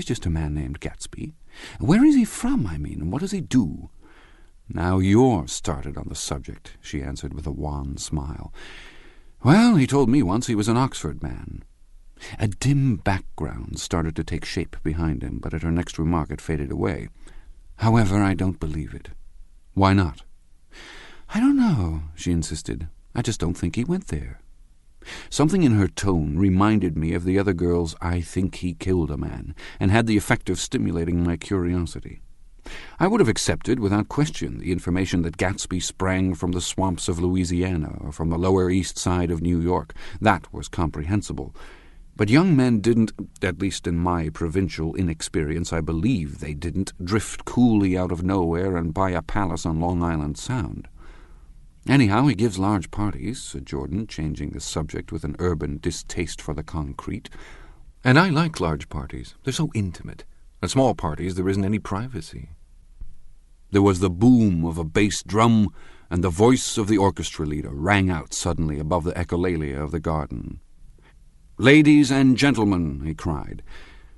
He's just a man named Gatsby. Where is he from, I mean, and what does he do? Now you're started on the subject, she answered with a wan smile. Well, he told me once he was an Oxford man. A dim background started to take shape behind him, but at her next remark it faded away. However, I don't believe it. Why not? I don't know, she insisted. I just don't think he went there. Something in her tone reminded me of the other girl's I think he killed a man, and had the effect of stimulating my curiosity. I would have accepted without question the information that Gatsby sprang from the swamps of Louisiana or from the lower east side of New York. That was comprehensible. But young men didn't, at least in my provincial inexperience, I believe they didn't, drift coolly out of nowhere and buy a palace on Long Island Sound. Anyhow, he gives large parties, said Jordan, changing the subject with an urban distaste for the concrete. And I like large parties. They're so intimate. At small parties there isn't any privacy. There was the boom of a bass drum, and the voice of the orchestra leader rang out suddenly above the echolalia of the garden. Ladies and gentlemen, he cried,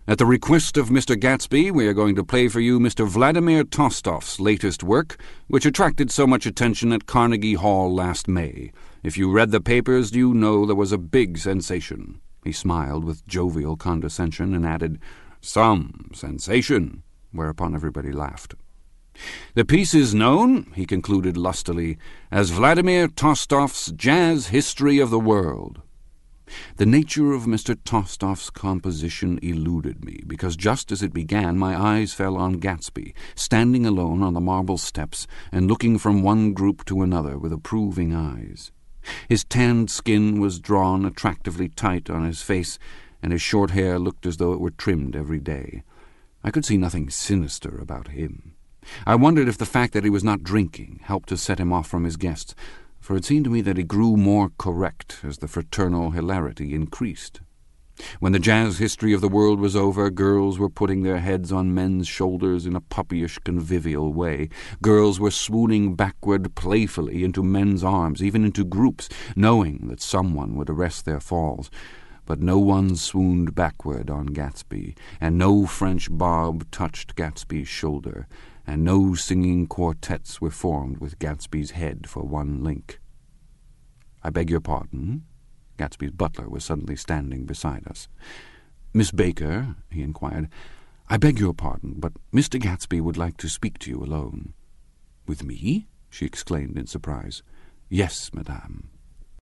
at the request of Mr. Gatsby, we are going to play for you Mr. Vladimir Tostoff's latest work, which attracted so much attention at Carnegie Hall last May. If you read the papers, you know there was a big sensation. He smiled with jovial condescension and added, Some sensation, whereupon everybody laughed. The piece is known, he concluded lustily, as Vladimir Tostoff's Jazz History of the World. The nature of Mr. Tostoff's composition eluded me, because just as it began my eyes fell on Gatsby, standing alone on the marble steps and looking from one group to another with approving eyes. His tanned skin was drawn attractively tight on his face, and his short hair looked as though it were trimmed every day. I could see nothing sinister about him. I wondered if the fact that he was not drinking helped to set him off from his guests, for it seemed to me that he grew more correct as the fraternal hilarity increased. When the jazz history of the world was over, girls were putting their heads on men's shoulders in a puppyish, convivial way. Girls were swooning backward playfully into men's arms, even into groups, knowing that someone would arrest their falls. But no one swooned backward on Gatsby, and no French bob touched Gatsby's shoulder, and no singing quartets were formed with Gatsby's head for one link. I beg your pardon? Gatsby's butler was suddenly standing beside us. Miss Baker, he inquired, I beg your pardon, but Mr. Gatsby would like to speak to you alone. With me? she exclaimed in surprise. Yes, madame.